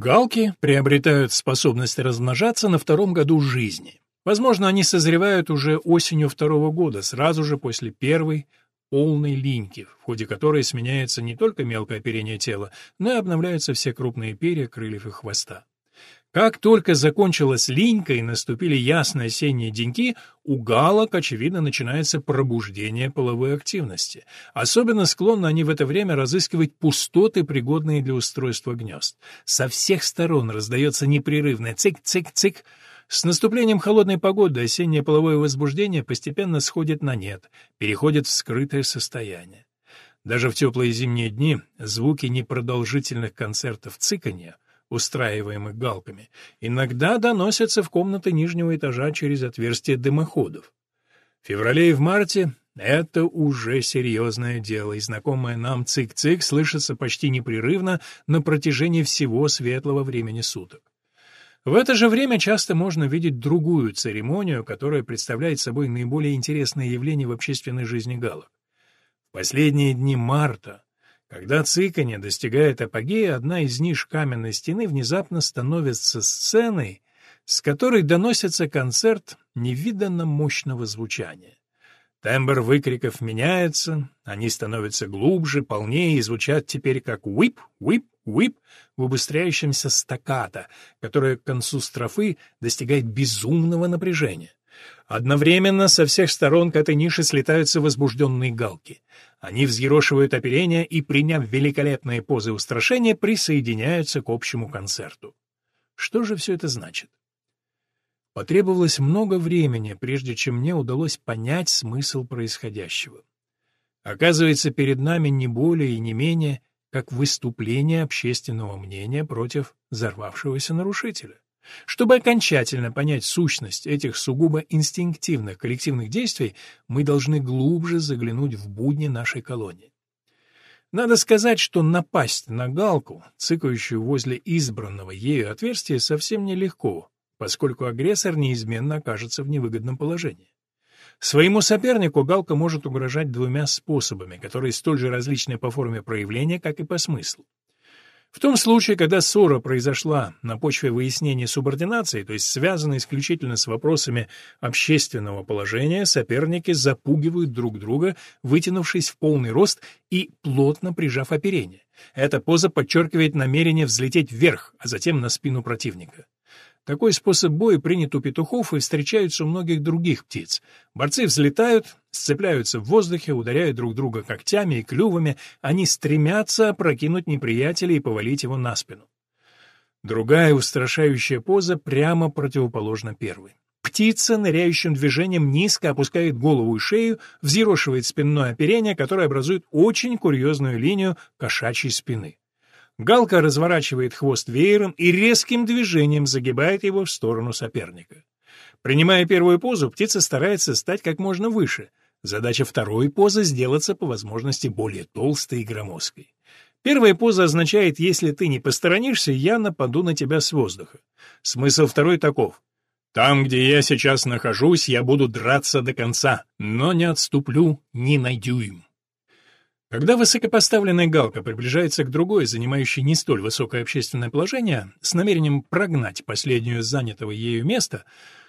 Галки приобретают способность размножаться на втором году жизни. Возможно, они созревают уже осенью второго года, сразу же после первой полной линьки, в ходе которой сменяется не только мелкое оперение тела, но и обновляются все крупные перья, крыльев и хвоста. Как только закончилась линька и наступили ясные осенние деньки, у галок, очевидно, начинается пробуждение половой активности. Особенно склонны они в это время разыскивать пустоты, пригодные для устройства гнезд. Со всех сторон раздается непрерывное цик-цик-цик. С наступлением холодной погоды осеннее половое возбуждение постепенно сходит на нет, переходит в скрытое состояние. Даже в теплые зимние дни звуки непродолжительных концертов циканья — устраиваемых галками, иногда доносятся в комнаты нижнего этажа через отверстия дымоходов. В феврале и в марте это уже серьезное дело, и знакомое нам цик-цик слышится почти непрерывно на протяжении всего светлого времени суток. В это же время часто можно видеть другую церемонию, которая представляет собой наиболее интересное явление в общественной жизни галок. В последние дни марта когда цыканье достигает апогея, одна из ниш каменной стены внезапно становится сценой, с которой доносится концерт невиданно мощного звучания. Тембр выкриков меняется, они становятся глубже, полнее и звучат теперь как «уип, уип, уип» в убыстряющемся стаккато, которое к концу строфы достигает безумного напряжения. Одновременно со всех сторон к этой нише слетаются возбужденные галки. Они взъерошивают оперение и, приняв великолепные позы устрашения, присоединяются к общему концерту. Что же все это значит? Потребовалось много времени, прежде чем мне удалось понять смысл происходящего. Оказывается, перед нами не более и не менее, как выступление общественного мнения против взорвавшегося нарушителя. Чтобы окончательно понять сущность этих сугубо инстинктивных коллективных действий, мы должны глубже заглянуть в будни нашей колонии. Надо сказать, что напасть на галку, цыкающую возле избранного ею отверстия, совсем нелегко, поскольку агрессор неизменно окажется в невыгодном положении. Своему сопернику галка может угрожать двумя способами, которые столь же различны по форме проявления, как и по смыслу. В том случае, когда ссора произошла на почве выяснения субординации, то есть связана исключительно с вопросами общественного положения, соперники запугивают друг друга, вытянувшись в полный рост и плотно прижав оперение. Эта поза подчеркивает намерение взлететь вверх, а затем на спину противника. Такой способ боя принят у петухов и встречается у многих других птиц. Борцы взлетают, сцепляются в воздухе, ударяют друг друга когтями и клювами, они стремятся опрокинуть неприятеля и повалить его на спину. Другая устрашающая поза прямо противоположна первой. Птица ныряющим движением низко опускает голову и шею, взъерошивает спинное оперение, которое образует очень курьезную линию кошачьей спины. Галка разворачивает хвост веером и резким движением загибает его в сторону соперника. Принимая первую позу, птица старается стать как можно выше. Задача второй позы — сделаться по возможности более толстой и громоздкой. Первая поза означает «если ты не посторонишься, я нападу на тебя с воздуха». Смысл второй таков. «Там, где я сейчас нахожусь, я буду драться до конца, но не отступлю ни на дюйм». Когда высокопоставленная галка приближается к другой, занимающей не столь высокое общественное положение, с намерением прогнать последнюю занятого ею место,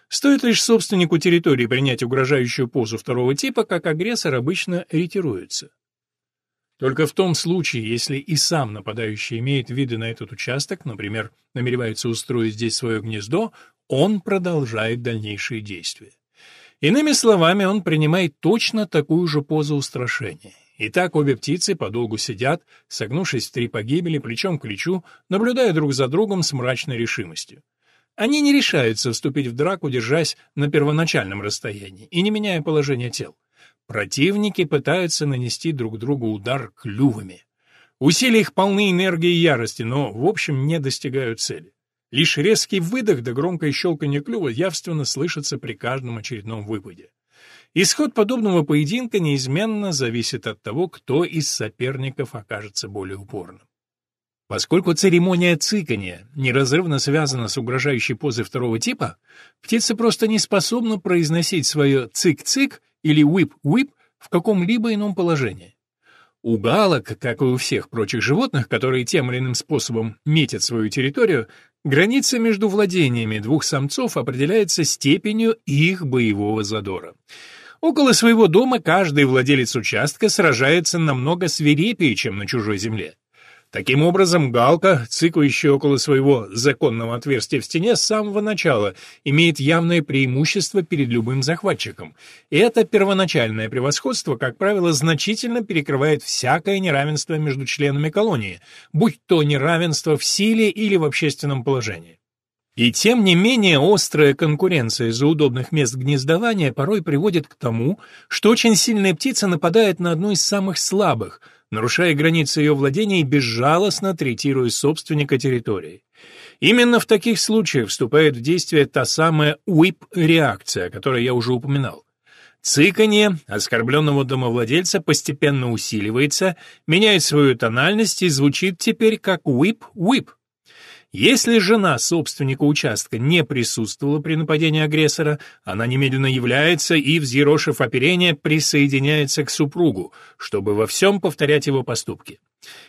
стоит лишь собственнику территории принять угрожающую позу второго типа, как агрессор обычно ретируется. Только в том случае, если и сам нападающий имеет виды на этот участок, например, намеревается устроить здесь свое гнездо, он продолжает дальнейшие действия. Иными словами, он принимает точно такую же позу устрашения. И так обе птицы подолгу сидят, согнувшись в три погибели, плечом к плечу, наблюдая друг за другом с мрачной решимостью. Они не решаются вступить в драку, держась на первоначальном расстоянии и не меняя положение тел. Противники пытаются нанести друг другу удар клювами. Усилия их полны энергии и ярости, но, в общем, не достигают цели. Лишь резкий выдох да громкое щелканье клюва явственно слышится при каждом очередном выпаде. Исход подобного поединка неизменно зависит от того, кто из соперников окажется более упорным. Поскольку церемония цыкания неразрывно связана с угрожающей позой второго типа, птица просто не способна произносить свое цик-цик или whip-whip в каком-либо ином положении. У галок, как и у всех прочих животных, которые тем или иным способом метят свою территорию, граница между владениями двух самцов определяется степенью их боевого задора. Около своего дома каждый владелец участка сражается намного свирепее, чем на чужой земле. Таким образом, галка, цикающая около своего законного отверстия в стене с самого начала, имеет явное преимущество перед любым захватчиком. И это первоначальное превосходство, как правило, значительно перекрывает всякое неравенство между членами колонии, будь то неравенство в силе или в общественном положении. И тем не менее острая конкуренция из-за удобных мест гнездования порой приводит к тому, что очень сильная птица нападает на одну из самых слабых – нарушая границы ее владений, безжалостно третируя собственника территории. Именно в таких случаях вступает в действие та самая уип-реакция, о которой я уже упоминал. Цыканье оскорбленного домовладельца постепенно усиливается, меняет свою тональность и звучит теперь как уип-уип. Если жена собственника участка не присутствовала при нападении агрессора, она немедленно является и, взъерошив оперение, присоединяется к супругу, чтобы во всем повторять его поступки.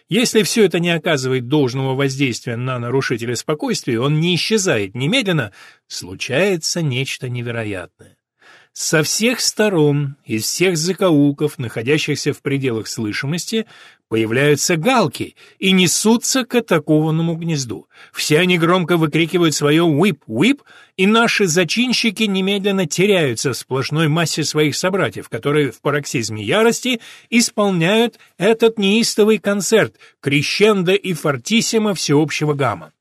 Если все это не оказывает должного воздействия на нарушителя спокойствия, он не исчезает немедленно, случается нечто невероятное. Со всех сторон, из всех закоулков, находящихся в пределах слышимости, появляются галки и несутся к атакованному гнезду. Все они громко выкрикивают свое «уип-уип», и наши зачинщики немедленно теряются в сплошной массе своих собратьев, которые в пароксизме ярости исполняют этот неистовый концерт, крещендо и фортиссимо всеобщего гамма.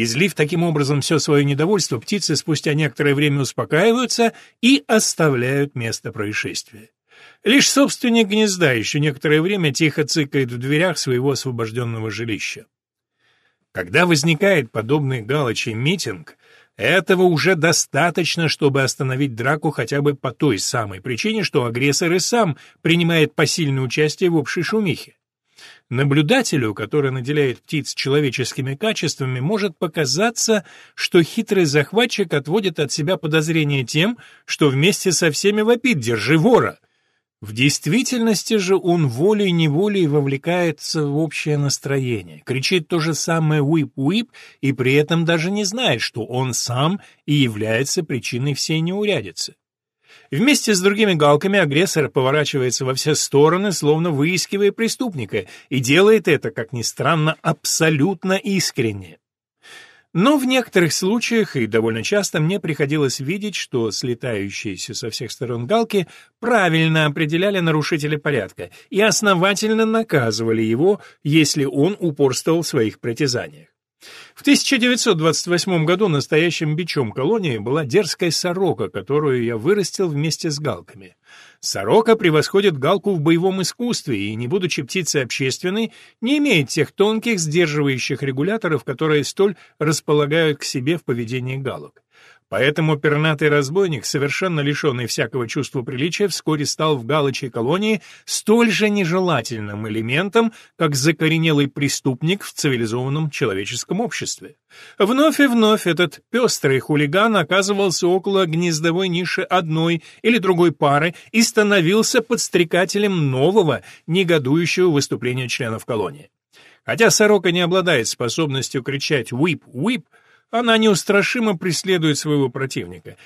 Излив таким образом все свое недовольство, птицы спустя некоторое время успокаиваются и оставляют место происшествия. Лишь собственник гнезда еще некоторое время тихо цыкает в дверях своего освобожденного жилища. Когда возникает подобный галочий митинг, этого уже достаточно, чтобы остановить драку хотя бы по той самой причине, что агрессор и сам принимает посильное участие в общей шумихе. Наблюдателю, который наделяет птиц человеческими качествами, может показаться, что хитрый захватчик отводит от себя подозрения тем, что вместе со всеми вопит «Держи вора!». В действительности же он волей-неволей вовлекается в общее настроение, кричит то же самое «уип-уип» и при этом даже не знает, что он сам и является причиной всей неурядицы. Вместе с другими галками агрессор поворачивается во все стороны, словно выискивая преступника, и делает это, как ни странно, абсолютно искренне. Но в некоторых случаях, и довольно часто, мне приходилось видеть, что слетающиеся со всех сторон галки правильно определяли нарушителя порядка и основательно наказывали его, если он упорствовал в своих притязаниях. В 1928 году настоящим бичом колонии была дерзкая сорока, которую я вырастил вместе с галками. Сорока превосходит галку в боевом искусстве и, не будучи птицей общественной, не имеет тех тонких сдерживающих регуляторов, которые столь располагают к себе в поведении галок. Поэтому пернатый разбойник, совершенно лишенный всякого чувства приличия, вскоре стал в галочей колонии столь же нежелательным элементом, как закоренелый преступник в цивилизованном человеческом обществе. Вновь и вновь этот пестрый хулиган оказывался около гнездовой ниши одной или другой пары и становился подстрекателем нового, негодующего выступления членов колонии. Хотя сорока не обладает способностью кричать «уип-уип», она неустрашимо преследует своего противника.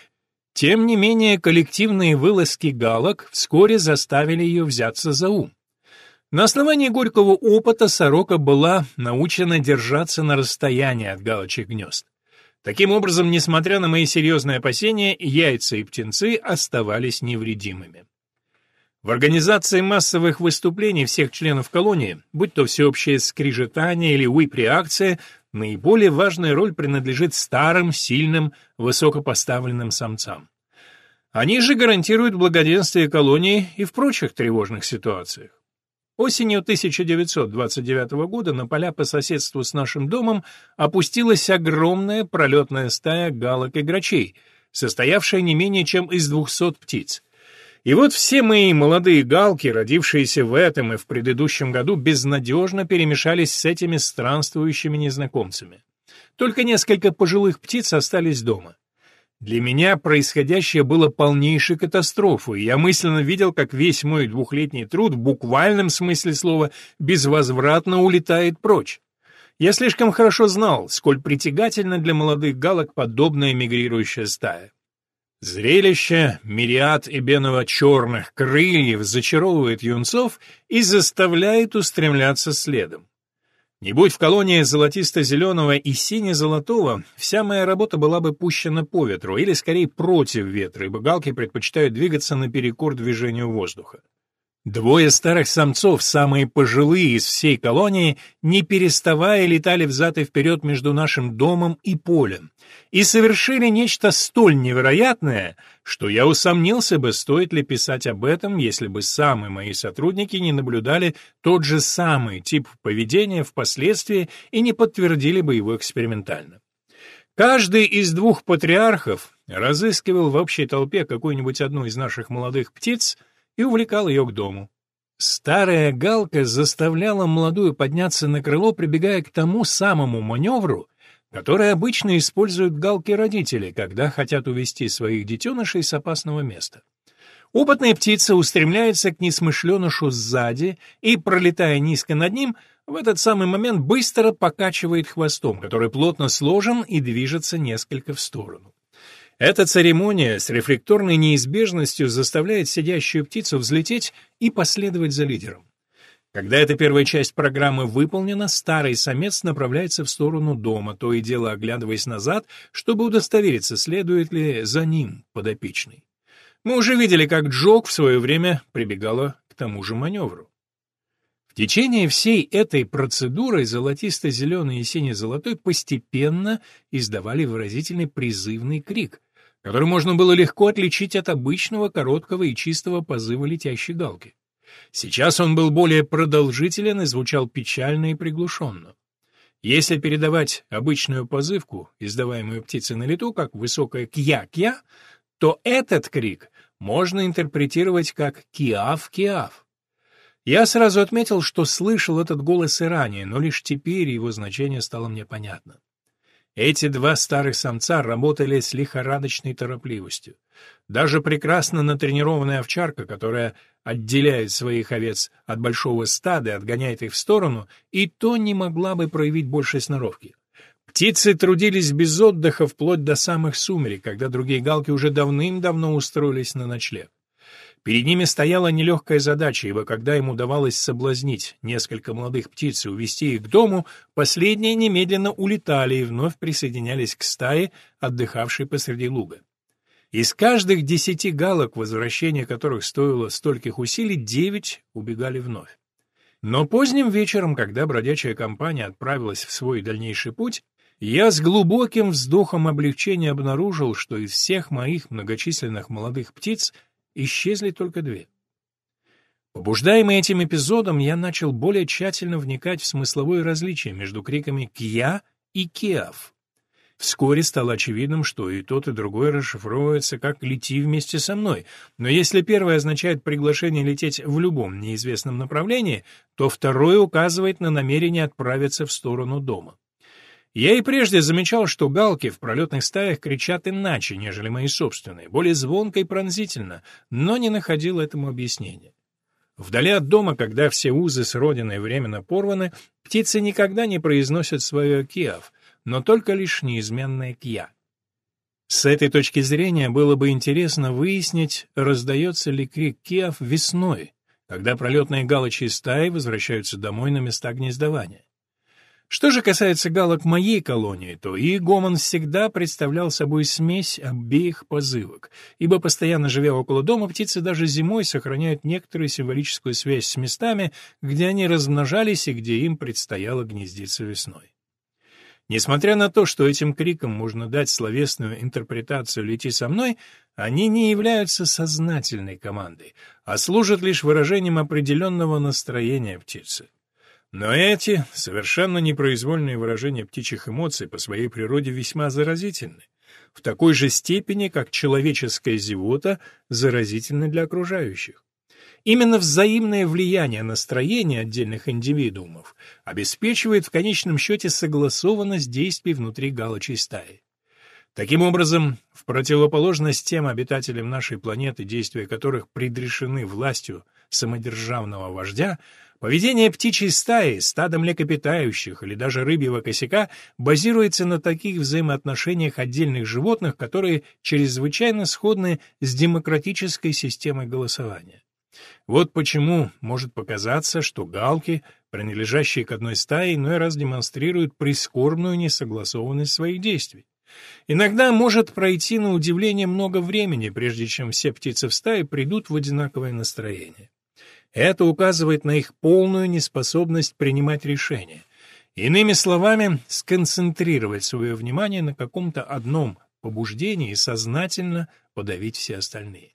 Тем не менее, коллективные вылазки галок вскоре заставили ее взяться за ум. На основании горького опыта сорока была научена держаться на расстоянии от галочек гнезд. Таким образом, несмотря на мои серьезные опасения, яйца и птенцы оставались невредимыми. В организации массовых выступлений всех членов колонии, будь то всеобщее скрижетание или уип-реакция, наиболее важная роль принадлежит старым, сильным, высокопоставленным самцам. Они же гарантируют благоденствие колонии и в прочих тревожных ситуациях. Осенью 1929 года на поля по соседству с нашим домом опустилась огромная пролетная стая галок и грачей, состоявшая не менее чем из 200 птиц. И вот все мои молодые галки, родившиеся в этом и в предыдущем году, безнадежно перемешались с этими странствующими незнакомцами. Только несколько пожилых птиц остались дома. Для меня происходящее было полнейшей катастрофой. Я мысленно видел, как весь мой двухлетний труд в буквальном смысле слова безвозвратно улетает прочь. Я слишком хорошо знал, сколь притягательна для молодых галок подобная мигрирующая стая. Зрелище мириад эбеново-черных крыльев зачаровывает юнцов и заставляет устремляться следом. Не будь в колонии золотисто-зеленого и сине-золотого, вся моя работа была бы пущена по ветру, или скорее против ветра, ибо галки предпочитают двигаться наперекор движению воздуха. Двое старых самцов, самые пожилые из всей колонии, не переставая летали взад и вперед между нашим домом и полем, и совершили нечто столь невероятное, что я усомнился бы, стоит ли писать об этом, если бы сами мои сотрудники не наблюдали тот же самый тип поведения впоследствии и не подтвердили бы его экспериментально. Каждый из двух патриархов разыскивал в общей толпе какую-нибудь одну из наших молодых птиц — и увлекал ее к дому. Старая галка заставляла молодую подняться на крыло, прибегая к тому самому маневру, который обычно используют галки-родители, когда хотят увести своих детенышей с опасного места. Опытная птица устремляется к несмышленышу сзади и, пролетая низко над ним, в этот самый момент быстро покачивает хвостом, который плотно сложен и движется несколько в сторону. Эта церемония с рефлекторной неизбежностью заставляет сидящую птицу взлететь и последовать за лидером. Когда эта первая часть программы выполнена, старый самец направляется в сторону дома, то и дело оглядываясь назад, чтобы удостовериться, следует ли за ним подопечный. Мы уже видели, как Джок в свое время прибегала к тому же маневру. В течение всей этой процедуры золотисто-зеленый и сине-золотой постепенно издавали выразительный призывный крик — который можно было легко отличить от обычного короткого и чистого позыва летящей галки. Сейчас он был более продолжителен и звучал печально и приглушенно. Если передавать обычную позывку, издаваемую птицей на лету, как высокое «кья-кья», то этот крик можно интерпретировать как «киав-киав». Я сразу отметил, что слышал этот голос и ранее, но лишь теперь его значение стало мне понятно. Эти два старых самца работали с лихорадочной торопливостью. Даже прекрасно натренированная овчарка, которая отделяет своих овец от большого стада и отгоняет их в сторону, и то не могла бы проявить большей сноровки. Птицы трудились без отдыха вплоть до самых сумерек, когда другие галки уже давным-давно устроились на ночлег. Перед ними стояла нелегкая задача, ибо когда им удавалось соблазнить несколько молодых птиц и увести их к дому, последние немедленно улетали и вновь присоединялись к стае, отдыхавшей посреди луга. Из каждых десяти галок, возвращение которых стоило стольких усилий, девять убегали вновь. Но поздним вечером, когда бродячая компания отправилась в свой дальнейший путь, я с глубоким вздохом облегчения обнаружил, что из всех моих многочисленных молодых птиц исчезли только две. Побуждаемый этим эпизодом, я начал более тщательно вникать в смысловое различие между криками «Кья» и «Киав». Вскоре стало очевидным, что и тот, и другой расшифровывается как «лети вместе со мной», но если первое означает приглашение лететь в любом неизвестном направлении, то второе указывает на намерение отправиться в сторону дома. Я и прежде замечал, что галки в пролетных стаях кричат иначе, нежели мои собственные, более звонко и пронзительно, но не находил этому объяснения. Вдали от дома, когда все узы с родиной временно порваны, птицы никогда не произносят свое «киав», но только лишь неизменное «кья». С этой точки зрения было бы интересно выяснить, раздается ли крик «киав» весной, когда пролетные галочьи стаи возвращаются домой на места гнездования. Что же касается галок моей колонии, то и гомон всегда представлял собой смесь обеих позывок, ибо, постоянно живя около дома, птицы даже зимой сохраняют некоторую символическую связь с местами, где они размножались и где им предстояло гнездиться весной. Несмотря на то, что этим криком можно дать словесную интерпретацию «лети со мной», они не являются сознательной командой, а служат лишь выражением определенного настроения птицы. Но эти совершенно непроизвольные выражения птичьих эмоций по своей природе весьма заразительны, в такой же степени, как человеческая зевота заразительна для окружающих. Именно взаимное влияние настроения отдельных индивидуумов обеспечивает в конечном счете согласованность действий внутри галочей стаи. Таким образом, в противоположность тем обитателям нашей планеты, действия которых предрешены властью самодержавного вождя, поведение птичьей стаи, стада млекопитающих или даже рыбьего косяка базируется на таких взаимоотношениях отдельных животных, которые чрезвычайно сходны с демократической системой голосования. Вот почему может показаться, что галки, принадлежащие к одной стае, иной раз демонстрируют прискорбную несогласованность своих действий. Иногда может пройти на удивление много времени, прежде чем все птицы в стае придут в одинаковое настроение. Это указывает на их полную неспособность принимать решения. Иными словами, сконцентрировать свое внимание на каком-то одном побуждении и сознательно подавить все остальные.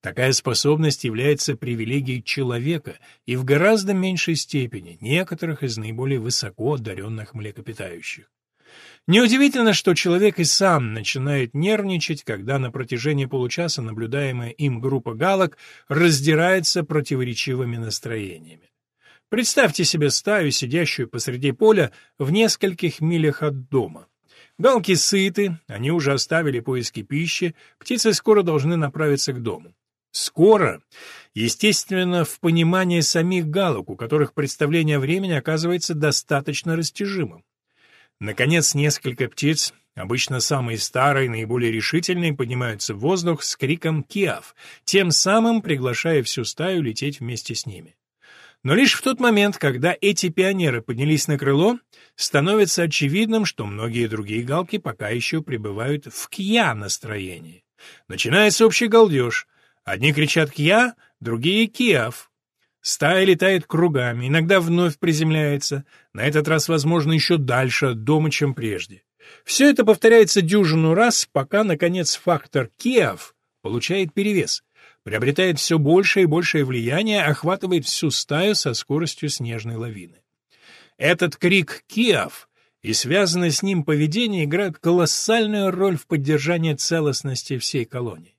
Такая способность является привилегией человека и в гораздо меньшей степени некоторых из наиболее высоко одаренных млекопитающих. Неудивительно, что человек и сам начинает нервничать, когда на протяжении получаса наблюдаемая им группа галок раздирается противоречивыми настроениями. Представьте себе стаю, сидящую посреди поля в нескольких милях от дома. Галки сыты, они уже оставили поиски пищи, птицы скоро должны направиться к дому. Скоро, естественно, в понимании самих галок, у которых представление времени оказывается достаточно растяжимым. Наконец, несколько птиц, обычно самые старые, наиболее решительные, поднимаются в воздух с криком «Киав», тем самым приглашая всю стаю лететь вместе с ними. Но лишь в тот момент, когда эти пионеры поднялись на крыло, становится очевидным, что многие другие галки пока еще пребывают в кья настроении. Начинается общий галдеж. Одни кричат «кья», другие «киав». Стая летает кругами, иногда вновь приземляется, на этот раз, возможно, еще дальше от дома, чем прежде. Все это повторяется дюжину раз, пока, наконец, фактор Киев получает перевес, приобретает все большее и большее влияние, охватывает всю стаю со скоростью снежной лавины. Этот крик «Киев» и связанное с ним поведение играют колоссальную роль в поддержании целостности всей колонии.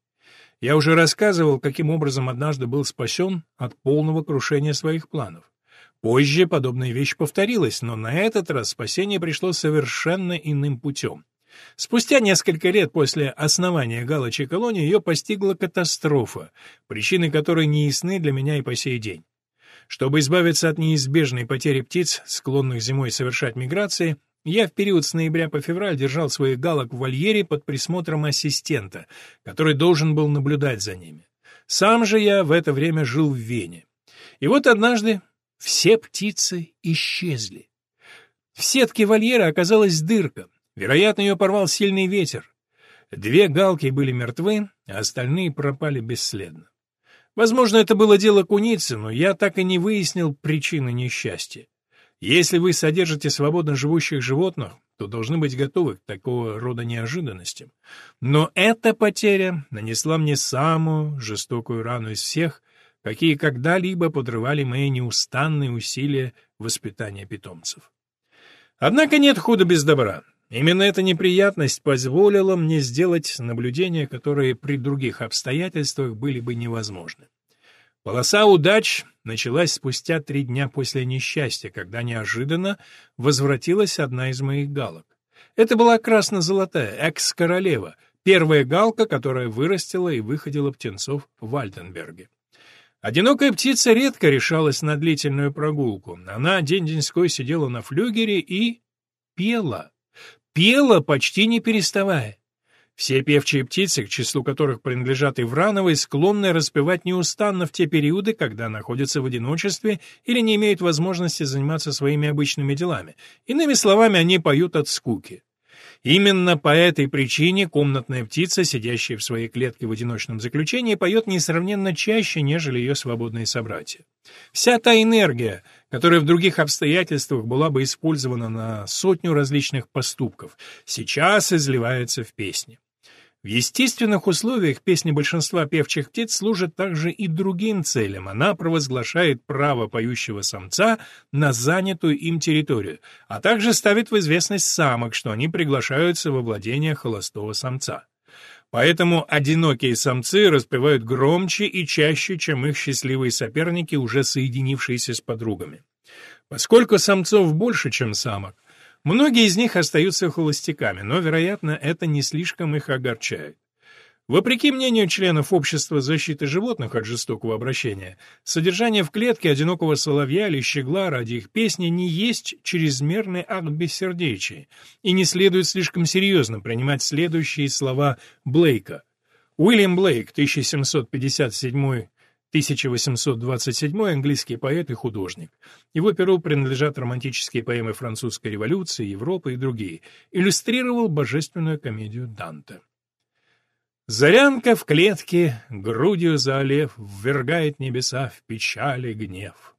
Я уже рассказывал, каким образом однажды был спасен от полного крушения своих планов. Позже подобная вещь повторилась, но на этот раз спасение пришло совершенно иным путем. Спустя несколько лет после основания галочей колонии ее постигла катастрофа, причины которой не ясны для меня и по сей день. Чтобы избавиться от неизбежной потери птиц, склонных зимой совершать миграции, я в период с ноября по февраль держал своих галок в вольере под присмотром ассистента, который должен был наблюдать за ними. Сам же я в это время жил в Вене. И вот однажды все птицы исчезли. В сетке вольера оказалась дырка. Вероятно, ее порвал сильный ветер. Две галки были мертвы, а остальные пропали бесследно. Возможно, это было дело куницы, но я так и не выяснил причины несчастья. Если вы содержите свободно живущих животных, то должны быть готовы к такого рода неожиданностям. Но эта потеря нанесла мне самую жестокую рану из всех, какие когда-либо подрывали мои неустанные усилия воспитания питомцев. Однако нет худа без добра. Именно эта неприятность позволила мне сделать наблюдения, которые при других обстоятельствах были бы невозможны. Полоса удач началась спустя три дня после несчастья, когда неожиданно возвратилась одна из моих галок. Это была красно-золотая, экс-королева, первая галка, которая вырастила и выходила птенцов в Вальденберге. Одинокая птица редко решалась на длительную прогулку. Она день-деньской сидела на флюгере и пела. Пела, почти не переставая. Все певчие птицы, к числу которых принадлежат и Врановой, склонны распевать неустанно в те периоды, когда находятся в одиночестве или не имеют возможности заниматься своими обычными делами. Иными словами, они поют от скуки. Именно по этой причине комнатная птица, сидящая в своей клетке в одиночном заключении, поет несравненно чаще, нежели ее свободные собратья. Вся та энергия, которая в других обстоятельствах была бы использована на сотню различных поступков, сейчас изливается в песни. В естественных условиях песни большинства певчих птиц служат также и другим целям. Она провозглашает право поющего самца на занятую им территорию, а также ставит в известность самок, что они приглашаются во владение холостого самца. Поэтому одинокие самцы распевают громче и чаще, чем их счастливые соперники, уже соединившиеся с подругами. Поскольку самцов больше, чем самок, Многие из них остаются холостяками, но, вероятно, это не слишком их огорчает. Вопреки мнению членов Общества защиты животных от жестокого обращения, содержание в клетке одинокого соловья или щегла ради их песни не есть чрезмерный акт бессердечия, и не следует слишком серьезно принимать следующие слова Блейка. Уильям Блейк, 1757 1827 английский поэт и художник. Его перу принадлежат романтические поэмы французской революции, Европы и другие. Иллюстрировал божественную комедию Данте. Зарянка в клетке, грудью заолев, ввергает небеса в печаль и гнев.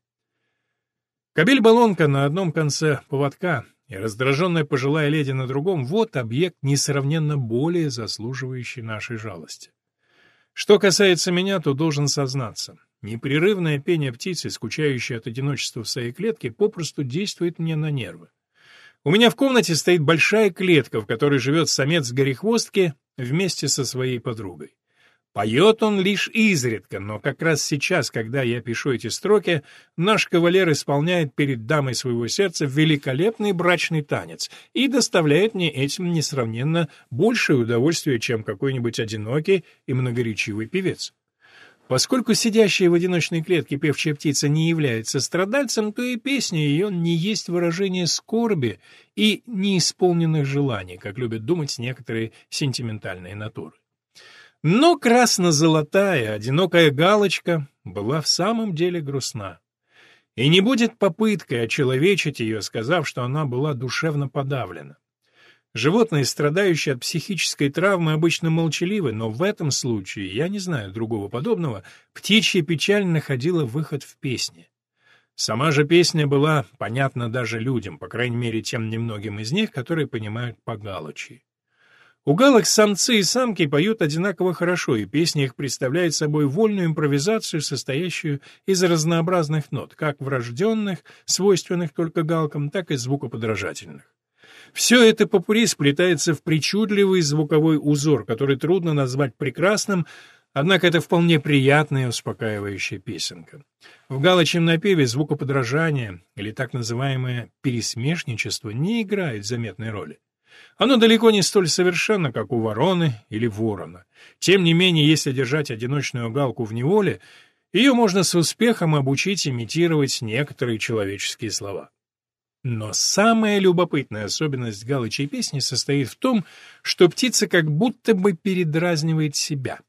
Кабель-баллонка на одном конце поводка и раздраженная пожилая леди на другом — вот объект, несравненно более заслуживающий нашей жалости. Что касается меня, то должен сознаться. Непрерывное пение птицы, скучающей от одиночества в своей клетке, попросту действует мне на нервы. У меня в комнате стоит большая клетка, в которой живет самец горехвостки вместе со своей подругой. Поет он лишь изредка, но как раз сейчас, когда я пишу эти строки, наш кавалер исполняет перед дамой своего сердца великолепный брачный танец и доставляет мне этим несравненно большее удовольствие, чем какой-нибудь одинокий и многоречивый певец. Поскольку сидящая в одиночной клетке певчая птица не является страдальцем, то и песня ее не есть выражение скорби и неисполненных желаний, как любят думать некоторые сентиментальные натуры. Но красно-золотая, одинокая галочка была в самом деле грустна. И не будет попыткой очеловечить ее, сказав, что она была душевно подавлена. Животные, страдающие от психической травмы, обычно молчаливы, но в этом случае, я не знаю другого подобного, птичья печаль находила выход в песне. Сама же песня была понятна даже людям, по крайней мере тем немногим из них, которые понимают по-галочи. У галок самцы и самки поют одинаково хорошо, и песня их представляет собой вольную импровизацию, состоящую из разнообразных нот, как врожденных, свойственных только галкам, так и звукоподражательных. Все это попури сплетается в причудливый звуковой узор, который трудно назвать прекрасным, однако это вполне приятная и успокаивающая песенка. В галочем напеве звукоподражание или так называемое пересмешничество не играет заметной роли. Оно далеко не столь совершенно, как у вороны или ворона. Тем не менее, если держать одиночную галку в неволе, ее можно с успехом обучить имитировать некоторые человеческие слова. Но самая любопытная особенность галычьей песни состоит в том, что птица как будто бы передразнивает себя.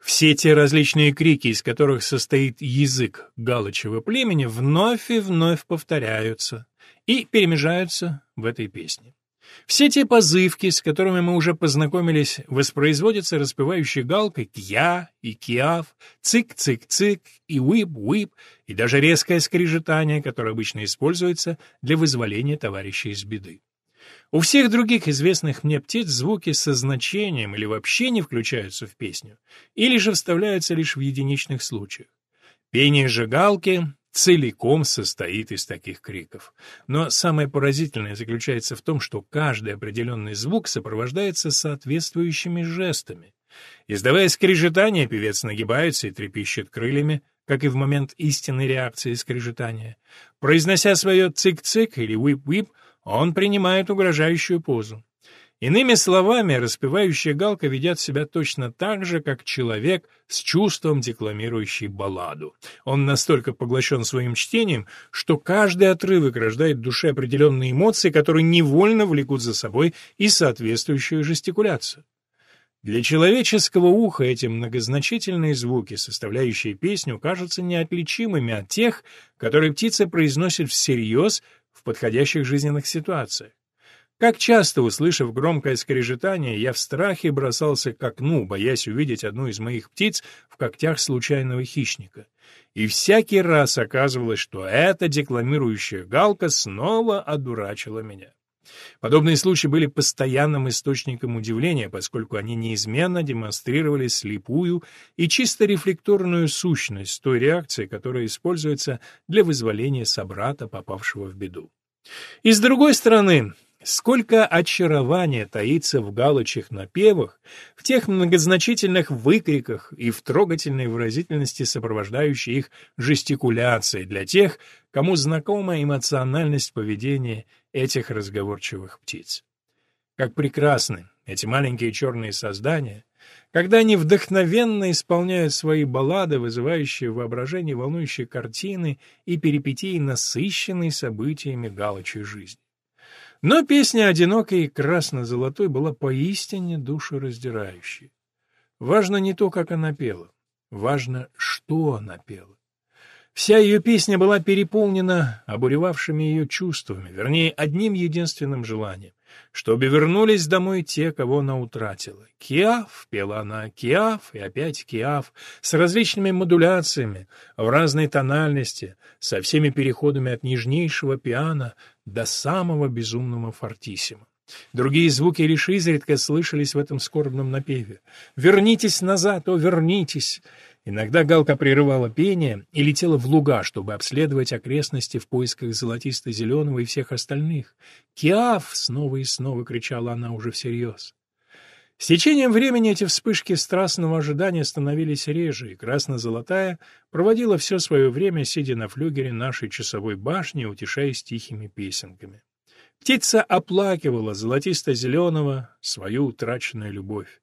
Все те различные крики, из которых состоит язык галычьего племени, вновь и вновь повторяются и перемежаются в этой песне. Все те позывки, с которыми мы уже познакомились, воспроизводятся распевающей галкой «кья» и «киав», «цик-цик-цик» и «уип-уип», и даже резкое скрежетание, которое обычно используется для вызволения товарища из беды. У всех других известных мне птиц звуки со значением или вообще не включаются в песню, или же вставляются лишь в единичных случаях. Пение же галки целиком состоит из таких криков. Но самое поразительное заключается в том, что каждый определенный звук сопровождается соответствующими жестами. Издавая скрежетание, певец нагибается и трепещет крыльями, как и в момент истинной реакции скрежетания. Произнося свое цик-цик или уип-уип, он принимает угрожающую позу. Иными словами, распевающая галка ведет себя точно так же, как человек с чувством декламирующий балладу. Он настолько поглощен своим чтением, что каждый отрывок рождает в душе определенные эмоции, которые невольно влекут за собой и соответствующую жестикуляцию. Для человеческого уха эти многозначительные звуки, составляющие песню, кажутся неотличимыми от тех, которые птица произносит всерьез в подходящих жизненных ситуациях. Как часто, услышав громкое скрежетание, я в страхе бросался к окну, боясь увидеть одну из моих птиц в когтях случайного хищника. И всякий раз оказывалось, что эта декламирующая галка снова одурачила меня. Подобные случаи были постоянным источником удивления, поскольку они неизменно демонстрировали слепую и чисто рефлекторную сущность той реакции, которая используется для вызволения собрата, попавшего в беду. И с другой стороны, Сколько очарования таится в галочьих напевах, в тех многозначительных выкриках и в трогательной выразительности, сопровождающей их жестикуляции для тех, кому знакома эмоциональность поведения этих разговорчивых птиц. Как прекрасны эти маленькие черные создания, когда они вдохновенно исполняют свои баллады, вызывающие воображение волнующие картины и перипетии, насыщенные событиями галочей жизни. Но песня «Одинокой красно-золотой» была поистине душераздирающей. Важно не то, как она пела, важно, что она пела. Вся ее песня была переполнена обуревавшими ее чувствами, вернее, одним единственным желанием чтобы вернулись домой те, кого она утратила. «Киаф» — пела она, «Киаф» и опять «Киаф», с различными модуляциями, в разной тональности, со всеми переходами от нежнейшего пиано до самого безумного фортиссимо. Другие звуки лишь изредка слышались в этом скорбном напеве. «Вернитесь назад, о, вернитесь!» Иногда галка прерывала пение и летела в луга, чтобы обследовать окрестности в поисках золотисто-зеленого и всех остальных. «Киаф!» — снова и снова кричала она уже всерьез. С течением времени эти вспышки страстного ожидания становились реже, и красно-золотая проводила все свое время, сидя на флюгере нашей часовой башни, утешаясь тихими песенками. Птица оплакивала золотисто-зеленого свою утраченную любовь.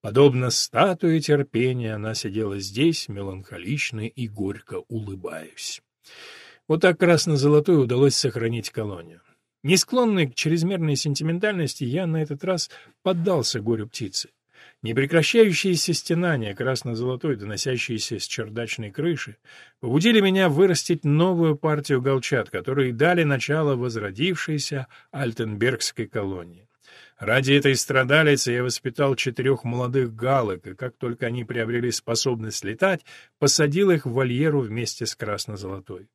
Подобно статуе терпения, она сидела здесь, меланхолично и горько улыбаясь. Вот так красно-золотой удалось сохранить колонию. Не склонный к чрезмерной сентиментальности, я на этот раз поддался горю птицы. Непрекращающиеся стенания красно-золотой, доносящиеся с чердачной крыши, побудили меня вырастить новую партию голчат, которые дали начало возродившейся Альтенбергской колонии. Ради этой страдалицы я воспитал четырех молодых галок, и как только они приобрели способность летать, посадил их в вольеру вместе с красно-золотой.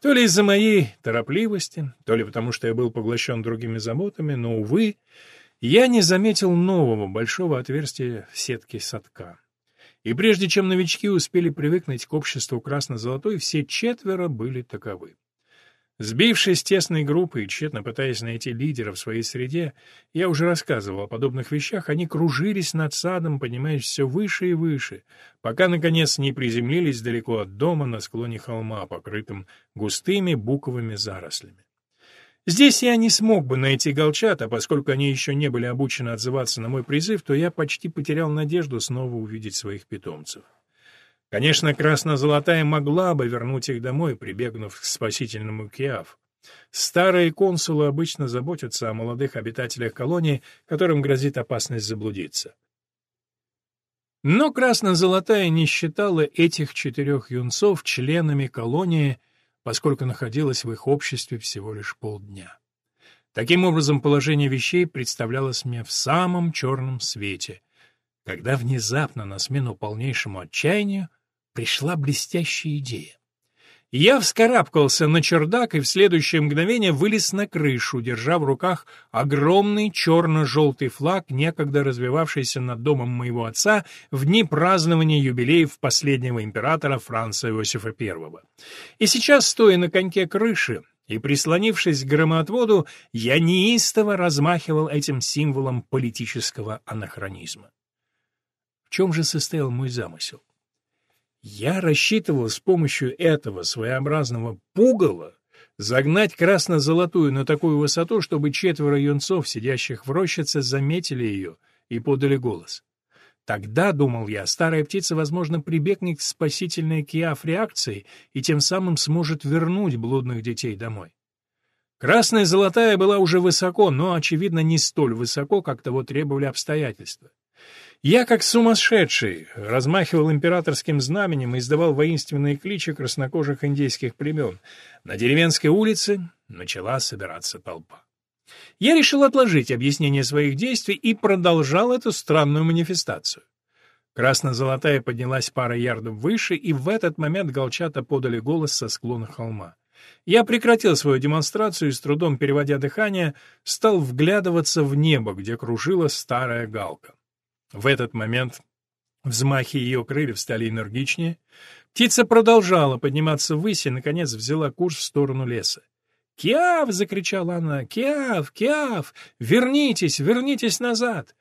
То ли из-за моей торопливости, то ли потому, что я был поглощен другими заботами, но, увы, я не заметил нового большого отверстия в сетке садка. И прежде чем новички успели привыкнуть к обществу красно-золотой, все четверо были таковы. Сбившись тесной группой и тщетно пытаясь найти лидера в своей среде, я уже рассказывал о подобных вещах, они кружились над садом, поднимаясь все выше и выше, пока, наконец, не приземлились далеко от дома на склоне холма, покрытым густыми буковыми зарослями. Здесь я не смог бы найти голчат, поскольку они еще не были обучены отзываться на мой призыв, то я почти потерял надежду снова увидеть своих питомцев. Конечно, красно-золотая могла бы вернуть их домой, прибегнув к спасительному Киав. Старые консулы обычно заботятся о молодых обитателях колонии, которым грозит опасность заблудиться. Но красно-золотая не считала этих четырех юнцов членами колонии, поскольку находилась в их обществе всего лишь полдня. Таким образом, положение вещей представлялось мне в самом черном свете, когда внезапно на смену полнейшему отчаянию пришла блестящая идея. Я вскарабкался на чердак и в следующее мгновение вылез на крышу, держа в руках огромный черно-желтый флаг, некогда развивавшийся над домом моего отца в дни празднования юбилеев последнего императора Франца Иосифа I. И сейчас, стоя на коньке крыши и прислонившись к громоотводу, я неистово размахивал этим символом политического анахронизма. В чем же состоял мой замысел? Я рассчитывал с помощью этого своеобразного пугала загнать красно-золотую на такую высоту, чтобы четверо юнцов, сидящих в рощице, заметили ее и подали голос. Тогда, думал я, старая птица, возможно, прибегнет к спасительной киаф-реакции и тем самым сможет вернуть блудных детей домой. Красная золотая была уже высоко, но, очевидно, не столь высоко, как того требовали обстоятельства. Я, как сумасшедший, размахивал императорским знаменем и издавал воинственные кличи краснокожих индейских племен. На деревенской улице начала собираться толпа. Я решил отложить объяснение своих действий и продолжал эту странную манифестацию. Красно-золотая поднялась пара ярдов выше, и в этот момент голчата подали голос со склона холма. Я прекратил свою демонстрацию и, с трудом переводя дыхание, стал вглядываться в небо, где кружила старая галка. В этот момент взмахи ее крыльев стали энергичнее. Птица продолжала подниматься ввысь и, наконец, взяла курс в сторону леса. «Киав!» — закричала она. «Киав! Киав! Вернитесь! Вернитесь назад!»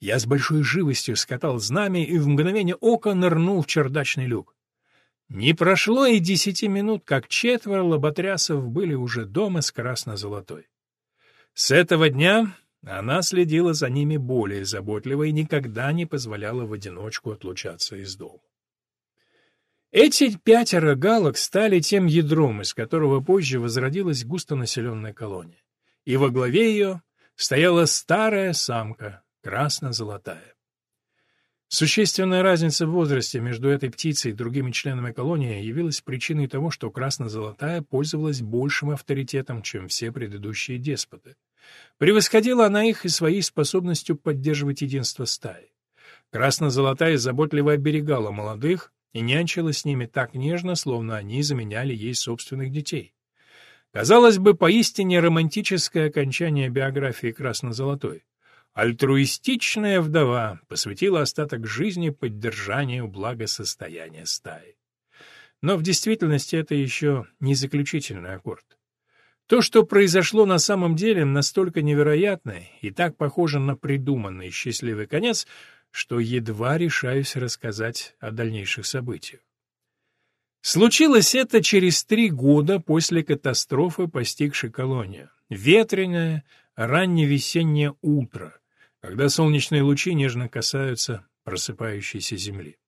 Я с большой живостью скатал знамя и в мгновение ока нырнул в чердачный люк. Не прошло и десяти минут, как четверо лоботрясов были уже дома с красно-золотой. С этого дня она следила за ними более заботливо и никогда не позволяла в одиночку отлучаться из дома. Эти пятеро галок стали тем ядром, из которого позже возродилась густонаселенная колония. И во главе ее стояла старая самка, красно-золотая. Существенная разница в возрасте между этой птицей и другими членами колонии явилась причиной того, что красно-золотая пользовалась большим авторитетом, чем все предыдущие деспоты. Превосходила она их и своей способностью поддерживать единство стаи. Красно-золотая заботливо оберегала молодых и нянчила с ними так нежно, словно они заменяли ей собственных детей. Казалось бы, поистине романтическое окончание биографии красно-золотой. Альтруистичная вдова посвятила остаток жизни поддержанию благосостояния стаи. Но в действительности это еще не заключительный аккорд. То, что произошло на самом деле, настолько невероятно и так похоже на придуманный счастливый конец, что едва решаюсь рассказать о дальнейших событиях. Случилось это через три года после катастрофы, постигшей колонию. Ветреное, ранневесеннее утро, когда солнечные лучи нежно касаются просыпающейся земли.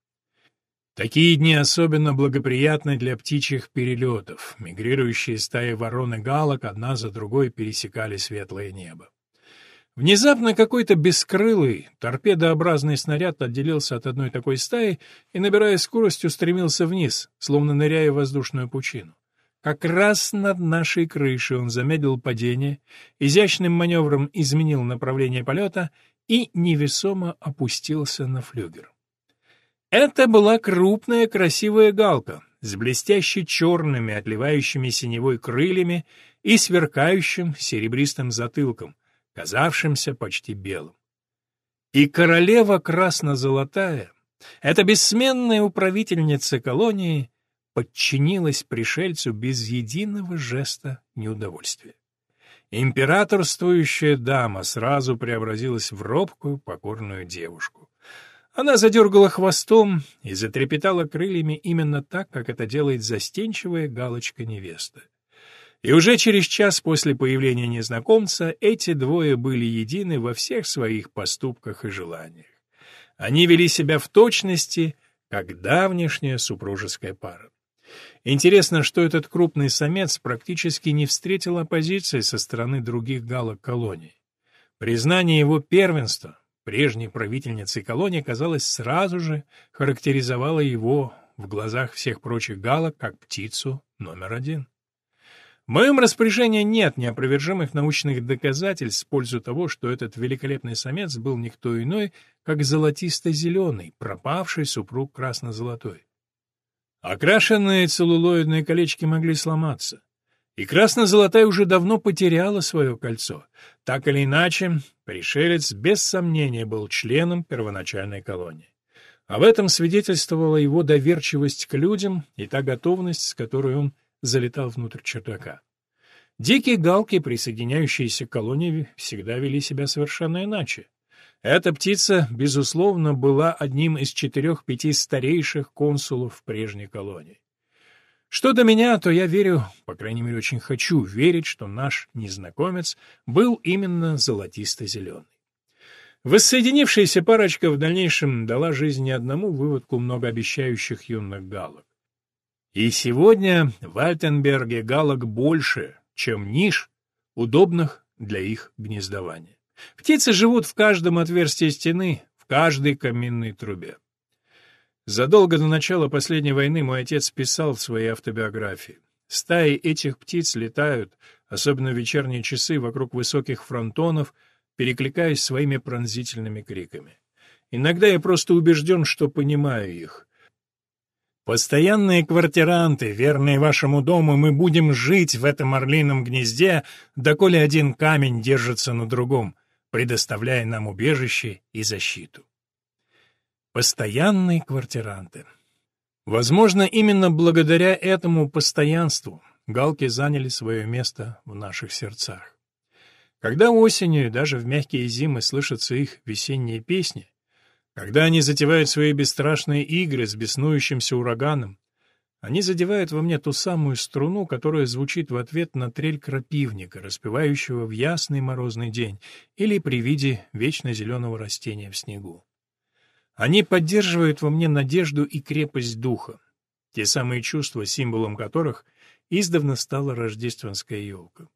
Такие дни особенно благоприятны для птичьих перелетов. Мигрирующие стаи ворон и галок одна за другой пересекали светлое небо. Внезапно какой-то бескрылый, торпедообразный снаряд отделился от одной такой стаи и, набирая скорость, устремился вниз, словно ныряя в воздушную пучину. Как раз над нашей крышей он замедлил падение, изящным маневром изменил направление полета и невесомо опустился на флюгер. Это была крупная красивая галка с блестяще черными, отливающими синевой крыльями и сверкающим серебристым затылком, казавшимся почти белым. И королева красно-золотая, эта бессменная управительница колонии, подчинилась пришельцу без единого жеста неудовольствия. Императорствующая дама сразу преобразилась в робкую, покорную девушку. Она задергала хвостом и затрепетала крыльями именно так, как это делает застенчивая галочка-невеста. И уже через час после появления незнакомца эти двое были едины во всех своих поступках и желаниях. Они вели себя в точности, как давнешняя супружеская пара. Интересно, что этот крупный самец практически не встретил оппозиции со стороны других галок колоний. Признание его первенства прежней правительницей колонии, казалось, сразу же характеризовала его в глазах всех прочих галок как птицу номер один. В моем распоряжении нет неопровержимых научных доказательств в пользу того, что этот великолепный самец был никто иной, как золотисто-зеленый, пропавший супруг красно-золотой. Окрашенные целлулоидные колечки могли сломаться. И красно-золотая уже давно потеряла свое кольцо. Так или иначе, пришелец без сомнения был членом первоначальной колонии. Об этом свидетельствовала его доверчивость к людям и та готовность, с которой он залетал внутрь чердака. Дикие галки, присоединяющиеся к колонии, всегда вели себя совершенно иначе. Эта птица, безусловно, была одним из четырех-пяти старейших консулов прежней колонии. Что до меня, то я верю, по крайней мере, очень хочу верить, что наш незнакомец был именно золотисто-зеленый. Воссоединившаяся парочка в дальнейшем дала жизнь не одному выводку многообещающих юных галок. И сегодня в Альтенберге галок больше, чем ниш, удобных для их гнездования. Птицы живут в каждом отверстии стены, в каждой каминной трубе. Задолго до начала последней войны мой отец писал в своей автобиографии. Стаи этих птиц летают, особенно в вечерние часы, вокруг высоких фронтонов, перекликаясь своими пронзительными криками. Иногда я просто убежден, что понимаю их. Постоянные квартиранты, верные вашему дому, мы будем жить в этом орлином гнезде, доколе один камень держится на другом, предоставляя нам убежище и защиту. Постоянные квартиранты. Возможно, именно благодаря этому постоянству, галки заняли свое место в наших сердцах. Когда осенью даже в мягкие зимы слышатся их весенние песни, когда они затевают свои бесстрашные игры с беснующимся ураганом, они задевают во мне ту самую струну, которая звучит в ответ на трель крапивника, распевающего в ясный морозный день или при виде вечно зеленого растения в снегу. Они поддерживают во мне надежду и крепость духа, те самые чувства, символом которых издавна стала рождественская елка.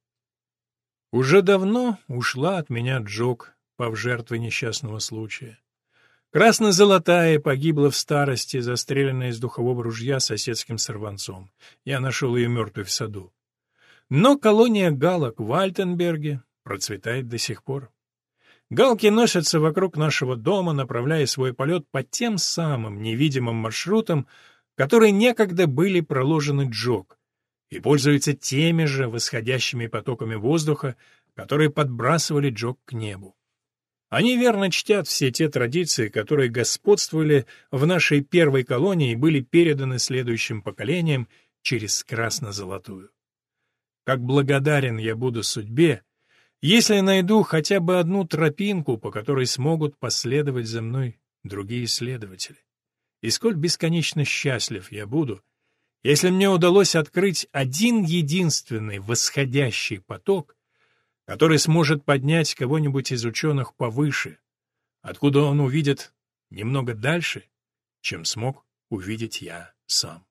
Уже давно ушла от меня Джок, пав жертвой несчастного случая. Красно-золотая погибла в старости, застреленная из духового ружья соседским сорванцом. Я нашел ее мертвой в саду. Но колония галок в Альтенберге процветает до сих пор. Галки носятся вокруг нашего дома, направляя свой полет по тем самым невидимым маршрутам, которые некогда были проложены Джок, и пользуются теми же восходящими потоками воздуха, которые подбрасывали Джок к небу. Они верно чтят все те традиции, которые господствовали в нашей первой колонии и были переданы следующим поколениям через красно-золотую. Как благодарен я буду судьбе, если найду хотя бы одну тропинку, по которой смогут последовать за мной другие исследователи. И сколь бесконечно счастлив я буду, если мне удалось открыть один единственный восходящий поток, который сможет поднять кого-нибудь из ученых повыше, откуда он увидит немного дальше, чем смог увидеть я сам.